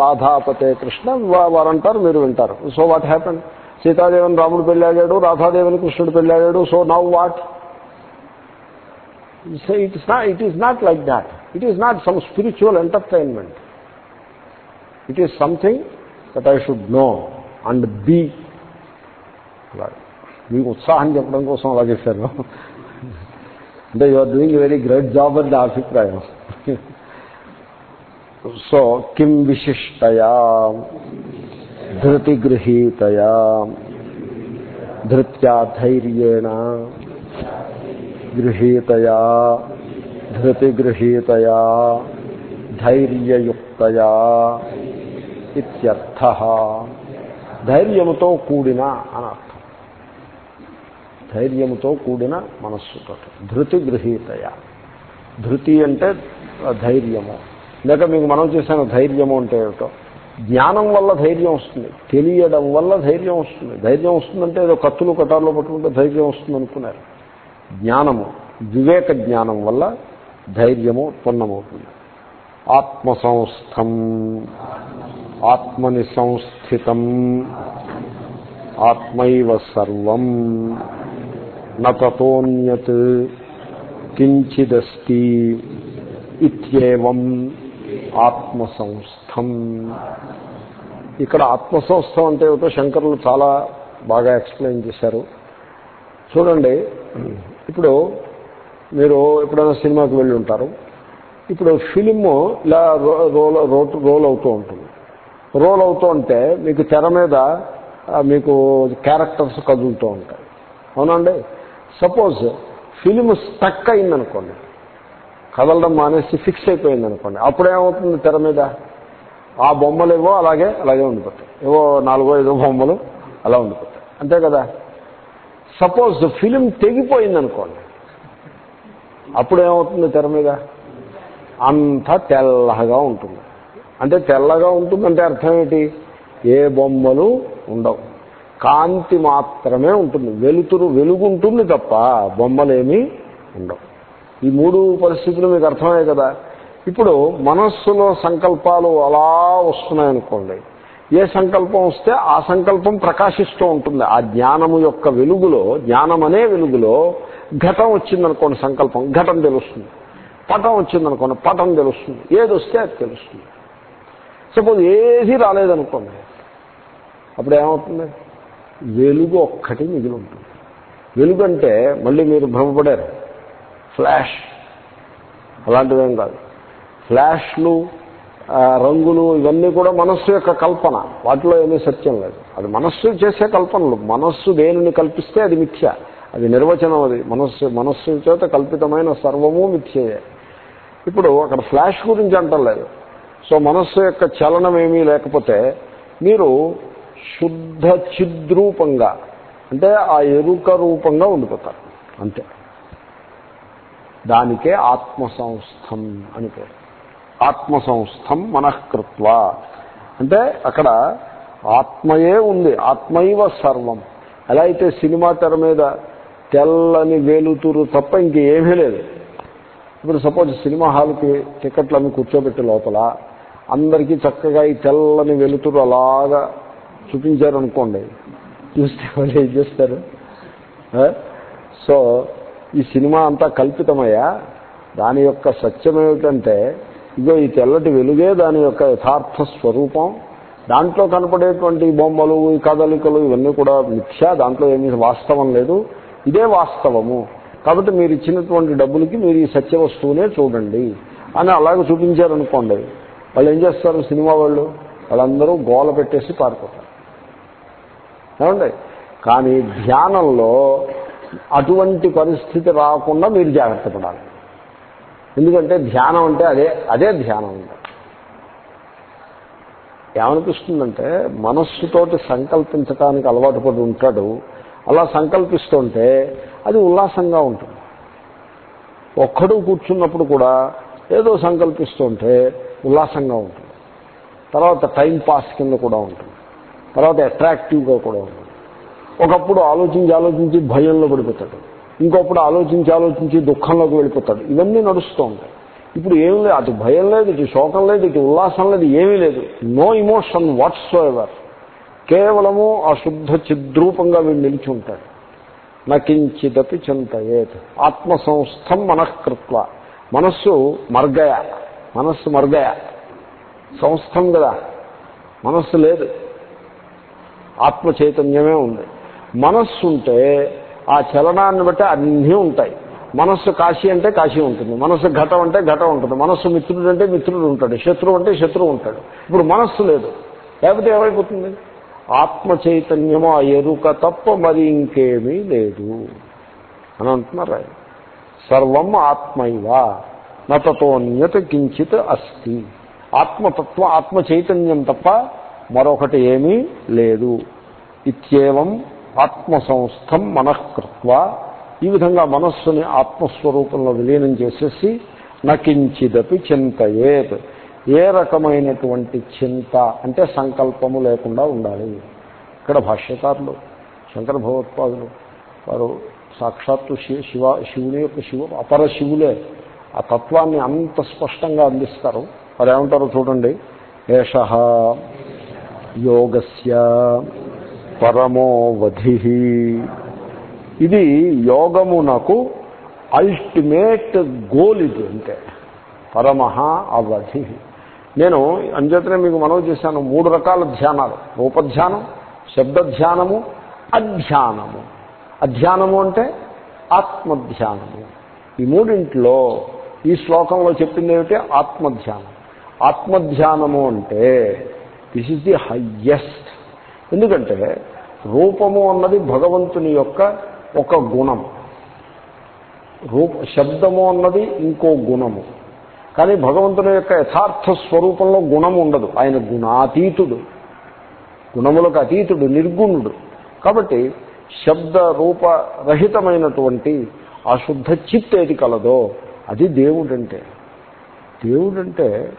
రాధాపతే కృష్ణ వారంటారు మీరు వింటారు. సో వాట్ హ్యాపెన్ సీతాదేవిని రాముడు పెళ్ళాడాడు రాధాదేవిని కృష్ణుడు పెళ్ళాడాడు so now what it is not it is not like that it is not some spiritual entertainment it is something that I should know and be మీకు ఉత్సాహం చెప్పడం కోసం అలా చేశారు అంటే you are doing very great job అని నా అభిప్రాయం సో కిం విశిష్టయా ధృతిగృహీతయా ధృత్యాధైర్యేణ గృహీతయా ధృతిగృహీతయా ధైర్యయుక్తయా ఇత్యర్థ ధైర్యముతో కూడిన అనర్థం ధైర్యముతో కూడిన మనస్సుతో ధృతి గృహీతయ ధృతి అంటే ధైర్యము. ఇందాక మీకు మనం చేసిన ధైర్యము అంటే ఏమిటో? జ్ఞానం వల్ల ధైర్యం వస్తుంది. తెలియడం వల్ల ధైర్యం వస్తుంది. ధైర్యం వస్తుందంటే ఏదో కత్తులు కటార్లో పట్టుకుంటే ధైర్యం వస్తుంది అనుకున్నారు. జ్ఞానము వివేక జ్ఞానం వల్ల ధైర్యము ఉత్పన్నమవుతుంది. ఆత్మసంస్థం ఆత్మని సంస్థితం ఆత్మైవ సర్వం నతోన్యత్ కించిదస్తి ఇత్యేవం. ఆత్మసంస్థం. ఇక్కడ ఆత్మసంస్థం అంటే ఏమిటో శంకరులు చాలా బాగా ఎక్స్ప్లెయిన్ చేశారు. చూడండి ఇప్పుడు మీరు ఎప్పుడైనా సినిమాకి వెళ్ళి ఉంటారు. ఇప్పుడు ఫిలిము ఇలా రో- రోల్ రోల్ రోల్ అవుతూ ఉంటుంది. రోల్ అవుతూ ఉంటే మీకు తెర మీద మీకు క్యారెక్టర్స్ కదులుతూ ఉంటాయి. అవునండి సపోజ్ ఫిలిం స్టక్ అయిందనుకోండి. కదలడం మానేసి ఫిక్స్ అయిపోయింది అనుకోండి అప్పుడేమవుతుంది తెర మీద? ఆ బొమ్మలు ఏవో అలాగే అలాగే ఉండిపోతాయి. ఏవో నాలుగో ఐదో బొమ్మలు అలా ఉండిపోతాయి. అంతే కదా? సపోజ్ ఫిలిం తెగిపోయింది అనుకోండి అప్పుడేమవుతుంది తెర మీద? అంతా తెల్లగా ఉంటుంది. అంటే తెల్లగా ఉంటుందంటే అర్థం ఏంటి? ఏ బొమ్మలు ఉండవు. కాంతి మాత్రమే ఉంటుంది. వెలుతురు వెలుగుంటుంది తప్ప బొమ్మలేమీ ఉండవు. ఈ మూడు పరిస్థితులు మీకు అర్థమయ్యాయి కదా. ఇప్పుడు మనస్సులో సంకల్పాలు అలా వస్తున్నాయనుకోండి. ఏ సంకల్పం వస్తే ఆ సంకల్పం ప్రకాశిస్తూ ఉంటుంది. ఆ జ్ఞానము యొక్క వెలుగులో జ్ఞానం అనే వెలుగులో ఘటం వచ్చిందనుకోండి సంకల్పం ఘటం తెలుస్తుంది. పటం వచ్చిందనుకోండి పటం తెలుస్తుంది. ఏది వస్తే అది తెలుస్తుంది. సపోజ్ ఏది రాలేదనుకోండి అప్పుడు ఏమవుతుంది? వెలుగు ఒక్కటి మిగిలి ఉంటుంది. వెలుగు అంటే మళ్ళీ మీరు భ్రమపడారు. ఫ్లాష్. అలాంటివేం కాదు. ఫ్లాష్లు రంగులు ఇవన్నీ కూడా మనస్సు యొక్క కల్పన. వాటిలో ఏమీ సత్యం లేదు. అది మనస్సు చేసే కల్పనలు. మనస్సు దేనిని కల్పిస్తే అది మిథ్య. అది నిర్వచనం అది. మనస్సు మనస్సు చేత కల్పితమైన సర్వము మిథ్యయే. ఇప్పుడు అక్కడ ఫ్లాష్ గురించి అంటలేదు. సో మనస్సు యొక్క చలనం ఏమీ లేకపోతే మీరు శుద్ధ చిద్రూపంగా అంటే ఆ ఎరుక రూపంగా ఉండిపోతారు. అంతే. దానికే ఆత్మసంస్థం అని పేరు. ఆత్మసంస్థం మనఃకృత్వ. అంటే అక్కడ ఆత్మయే ఉంది ఆత్మైవ సర్వం. ఎలా అయితే సినిమా తెర మీద తెల్లని వేలుతురు తప్ప ఇంకేమీ లేదు. ఇప్పుడు సపోజ్ సినిమా హాల్కి టికెట్లు అన్ని కూర్చోబెట్టి లోపల అందరికీ చక్కగా ఈ తెల్లని వెలుతురు అలాగా చూపించారనుకోండి. చూస్తే వాళ్ళు ఏం చేస్తారు? సో ఈ సినిమా అంతా కల్పితమయ్యా. దాని యొక్క సత్యం ఏమిటంటే ఇగో ఈ తెల్లటి వెలుగే దాని యొక్క యథార్థ స్వరూపం. దాంట్లో కనపడేటువంటి బొమ్మలు ఈ కదలికలు ఇవన్నీ కూడా మిథ్యా. దాంట్లో ఏమీ వాస్తవం లేదు. ఇదే వాస్తవము. కాబట్టి మీరు ఇచ్చినటువంటి డబ్బులకి మీరు ఈ సత్య వస్తువునే చూడండి అని అలాగే చూపించారనుకోండి. వాళ్ళు ఏం చేస్తారు సినిమా వాళ్ళు? వాళ్ళందరూ గోల పెట్టేసి పారిపోతారు. ఏమండి? కానీ ధ్యానంలో అటువంటి పరిస్థితి రాకుండా మీరు జాగ్రత్త పడాలి. ఎందుకంటే ధ్యానం అంటే అదే అదే ధ్యానం అంటే ఏమనిపిస్తుందంటే మనస్సుతోటి సంకల్పించడానికి అలవాటు పడి ఉంటాడు. అలా సంకల్పిస్తుంటే అది ఉల్లాసంగా ఉంటుంది. ఒక్కడు కూర్చున్నప్పుడు కూడా ఏదో సంకల్పిస్తుంటే ఉల్లాసంగా ఉంటుంది. తర్వాత టైం పాస్ కింద కూడా ఉంటుంది. తర్వాత అట్రాక్టివ్గా కూడా ఉంటుంది. ఒకప్పుడు ఆలోచించి ఆలోచించి భయంలో పడిపోతాడు. ఇంకొప్పుడు ఆలోచించి ఆలోచించి దుఃఖంలోకి వెళ్ళిపోతాడు. ఇవన్నీ నడుస్తూ ఉంటాయి ఇప్పుడు ఏం లేదు అటు భయం లేదు ఇటు శోకం లేదు ఇటు ఉల్లాసం లేదు ఏమీ లేదు. నో ఇమోషన్ వాట్స్ ఎవర్ కేవలము ఆ శుద్ధ చిద్రూపంగా వీడు నిలిచి ఉంటాడు. నకించిదపి చింతయేత్. ఆత్మసంస్థం మనఃకృత్వ. మనస్సు మర్గయ. మనస్సు మర్గయ. సంస్థం కదా. మనస్సు లేదు. ఆత్మ చైతన్యమే ఉంది. మనస్సు ఉంటే ఆ చలనాన్ని బట్టి అన్నీ ఉంటాయి. మనస్సు కాశీ అంటే కాశీ ఉంటుంది. మనస్సు ఘటం అంటే ఘటం ఉంటుంది. మనస్సు మిత్రుడు అంటే మిత్రుడు ఉంటాడు. శత్రువు అంటే శత్రువు ఉంటాడు. ఇప్పుడు మనస్సు లేదు. లేకపోతే ఏమైపోతుంది? ఆత్మ చైతన్యము ఆ ఎరుక తప్ప మరి ఇంకేమీ లేదు. అని అంటున్నారు సర్వం ఆత్మైవ నతతోన్యత కించిత్ అస్తి. ఆత్మతత్వ ఆత్మ చైతన్యం తప్ప మరొకటి ఏమీ లేదు. ఇత్యేవం ఆత్మసంస్థం మనఃకృత్వ. ఈ విధంగా మనస్సుని ఆత్మస్వరూపంలో విలీనం చేసేసి నకించిదపి చింతయేత్. ఏ రకమైనటువంటి చింత అంటే సంకల్పము లేకుండా ఉండాలి. ఇక్కడ భాష్యకారులు శంకర భగవత్పాదులు వారు సాక్షాత్తు శివ శివ శివుని యొక్క శివ అపర శివులే. ఆ తత్వాన్ని అంత స్పష్టంగా అందిస్తారు. వారు ఏమంటారో చూడండి. ఏష యోగస్య పరమోవధి ఇది యోగమునకు అల్టిమేట్ గోల్ ఇది అంటే. పరమ అవధి. నేను అంచేతనే మీకు మనవి చేశాను మూడు రకాల ధ్యానాలు. రూపధ్యానం శబ్దధ్యానము అధ్యానము. అధ్యానము అంటే ఆత్మధ్యానము. ఈ మూడింట్లో ఈ శ్లోకంలో చెప్పింది ఏమిటి? ఆత్మధ్యానం. ఆత్మధ్యానము అంటే దిస్ ఇస్ ది హయ్యెస్ట్ ఎందుకంటే రూపము అన్నది భగవంతుని యొక్క ఒక గుణం. రూప శబ్దము అన్నది ఇంకో గుణము. కానీ భగవంతుని యొక్క యథార్థ స్వరూపంలో గుణం ఉండదు. ఆయన గుణాతీతుడు. గుణములకు అతీతుడు నిర్గుణుడు. కాబట్టి శబ్ద రూపరహితమైనటువంటి ఆ శుద్ధ చిత్ ఏది కలదో అది దేవుడంటే. దేవుడంటే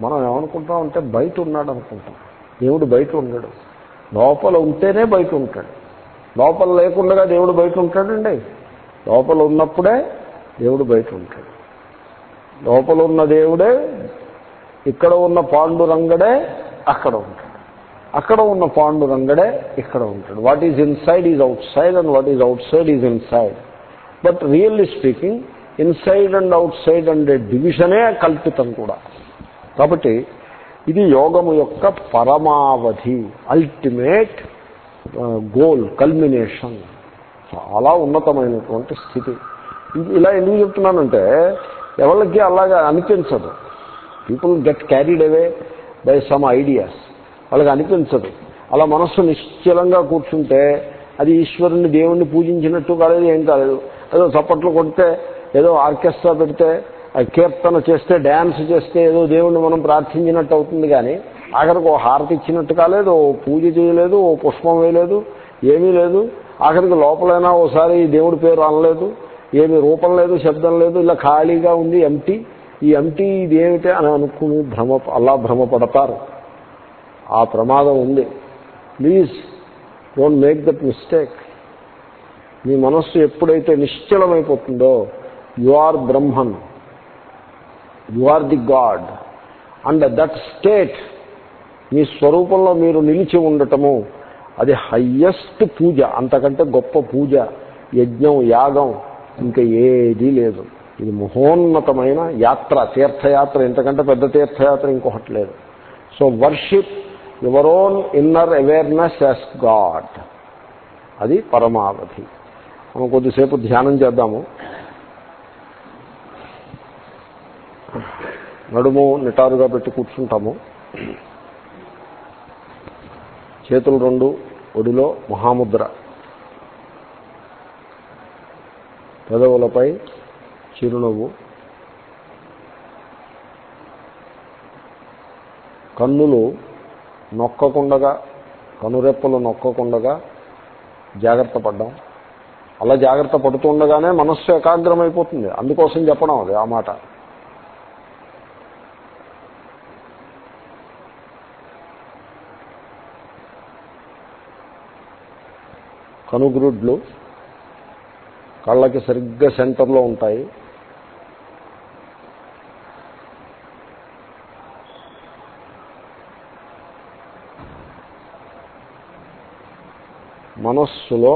మనం ఏమనుకుంటామంటే బయట ఉన్నాడు అనుకుంటాం దేవుడు బయట ఉండడు. లోపల ఉంటేనే బయట ఉంటాడు. లోపల లేకుండా దేవుడు బయట ఉంటాడండి. లోపల ఉన్నప్పుడే దేవుడు బయట ఉంటాడు. లోపల ఉన్న దేవుడే ఇక్కడ ఉన్న పాండురంగడే అక్కడ ఉంటాడు. అక్కడ ఉన్న పాండురంగడే ఇక్కడ ఉంటాడు. What is inside is outside and what is outside is inside but really speaking inside and outside and డివిజనే కల్పితం కూడా. కాబట్టి ఇది యోగము యొక్క పరమావధి అల్టిమేట్ గోల్ కల్మినేషన్ చాలా ఉన్నతమైనటువంటి స్థితి. ఇలా ఎందుకు చెప్తున్నానంటే ఎవరికి అలాగా అనిపించదు. People get carried away by some ideas వాళ్ళకి అనిపించదు. అలా మనస్సు నిశ్చలంగా కూర్చుంటే అది ఈశ్వరుని దేవుణ్ణి పూజించినట్టు కాలేదు ఏం కాలేదు. ఏదో చప్పట్లు కొడితే ఏదో ఆర్కెస్ట్రా పెడితే కీర్తన చేస్తే డ్యాన్స్ చేస్తే ఏదో దేవుణ్ణి మనం ప్రార్థించినట్టు అవుతుంది కానీ ఆఖరికి ఓ హారతి ఇచ్చినట్టు కాలేదు ఓ పూజ చేయలేదు ఓ పుష్పం వేయలేదు ఏమీ లేదు. ఆఖరికి లోపలైనా ఓసారి దేవుడి పేరు అనలేదు ఏమి రూపం లేదు శబ్దం లేదు ఇలా ఖాళీగా ఉంది ఎంటీ ఈ ఎంటీ ఇది ఏమిటి అని అనుకుని భ్రమ అలా భ్రమపడతారు. ఆ ప్రమాదం ఉంది. Please don't make that mistake మీ మనస్సు ఎప్పుడైతే నిశ్చలమైపోతుందో you are Brahman. You are the God. And that state మీ స్వరూపంలో మీరు నిలిచి ఉండటము అది హయ్యెస్ట్ పూజ. అంతకంటే గొప్ప పూజ యజ్ఞం యాగం ఇంకా ఏదీ లేదు. ఇది మహోన్నతమైన యాత్ర తీర్థయాత్ర. ఇంతకంటే పెద్ద తీర్థయాత్ర ఇంకొకటి లేదు. So worship your own inner awareness as God. అది పరమావధి. మనం కొద్దిసేపు ధ్యానం చేద్దాము. నడుము నిటారుగా పెట్టి కూర్చుంటాము. చేతులు రెండు ఒడిలో మహాముద్ర. పెదవులపై చిరునవ్వు. కన్నులు నొక్కకుండగా కనురెప్పలు నొక్కకుండగా జాగ్రత్త పడ్డాం. అలా జాగ్రత్త పడుతుండగానే మనస్సు ఏకాగ్రమైపోతుంది. అందుకోసం చెప్పడం అది ఆ మాట. మనుగ్రుడ్లు కళ్ళకి సరిగ్గా సెంటర్లో ఉంటాయి. మనస్సులో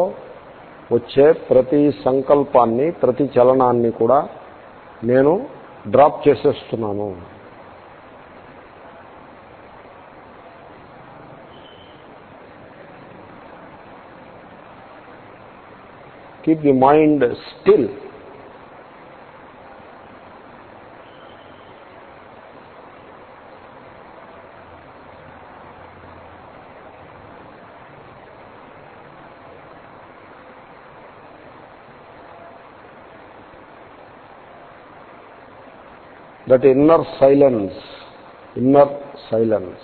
వచ్చే ప్రతి సంకల్పాన్ని ప్రతి చలనాన్ని కూడా నేను డ్రాప్ చేసేస్తున్నాను. keep the mind still. That inner silence, inner silence.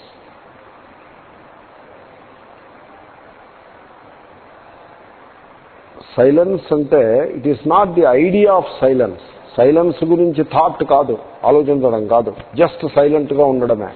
Silence అంటే it is not the idea of silence silence గురించి థాట్ కాదు ఆలోచించడం కాదు. జస్ట్ సైలెంట్గా ఉండడమే.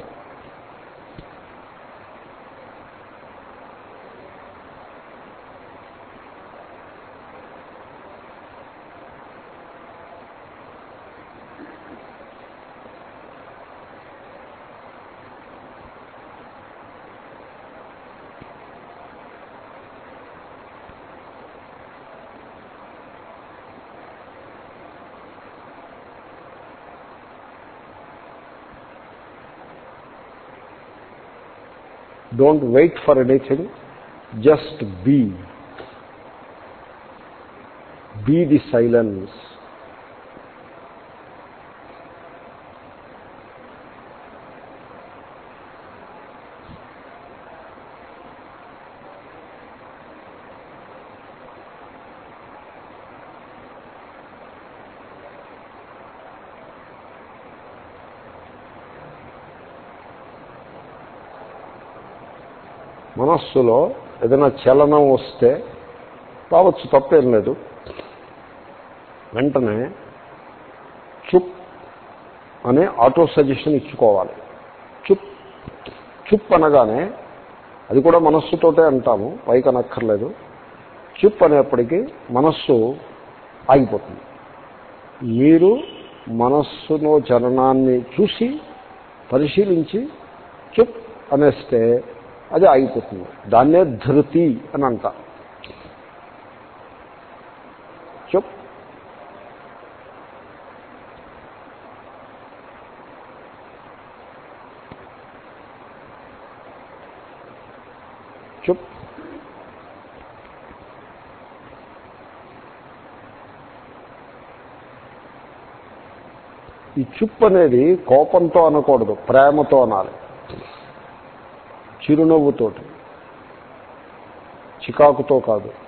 Don't wait for anything. Just be. Be the silence. మనస్సులో ఏదైనా చలనం వస్తే రావచ్చు తప్పేం లేదు. వెంటనే చుప్ అనే ఆటో సజెషన్ ఇచ్చుకోవాలి. చుప్ చుప్ అనగానే అది కూడా మనస్సుతోటే అంటాము పైకి అనక్కర్లేదు చుప్ అనేప్పటికీ మనస్సు ఆగిపోతుంది. మీరు మనస్సులో చలనాన్ని చూసి పరిశీలించి చుప్ అనేస్తే అది ఆగిపోతుంది దాన్నే ధృతి అని అంట. చుప్ చుప్ ఈ చుప్ అనేది కోపంతో అనకూడదు ప్రేమతో అనాలి. చిరునవ్వుతోటి. చికాకుతో కాదు.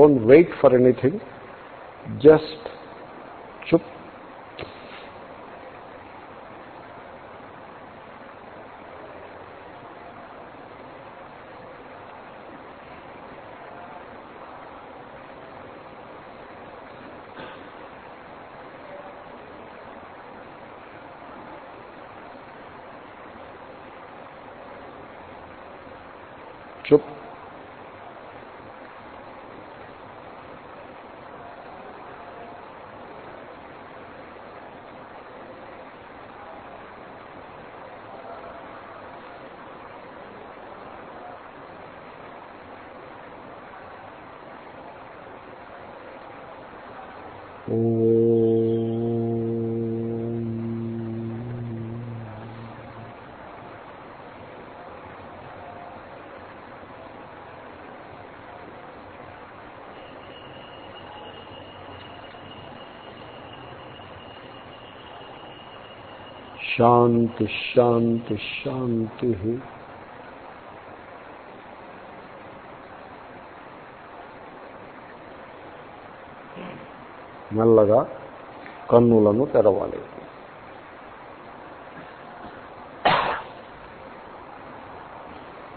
Don't wait for anything just శాంతి శాంతి శాంతి. మెల్లగా కన్నులను తెరవాలి.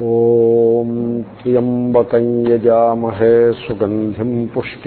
ఓం త్ర్యంబకం యజామహే సుగంధిం పుష్టి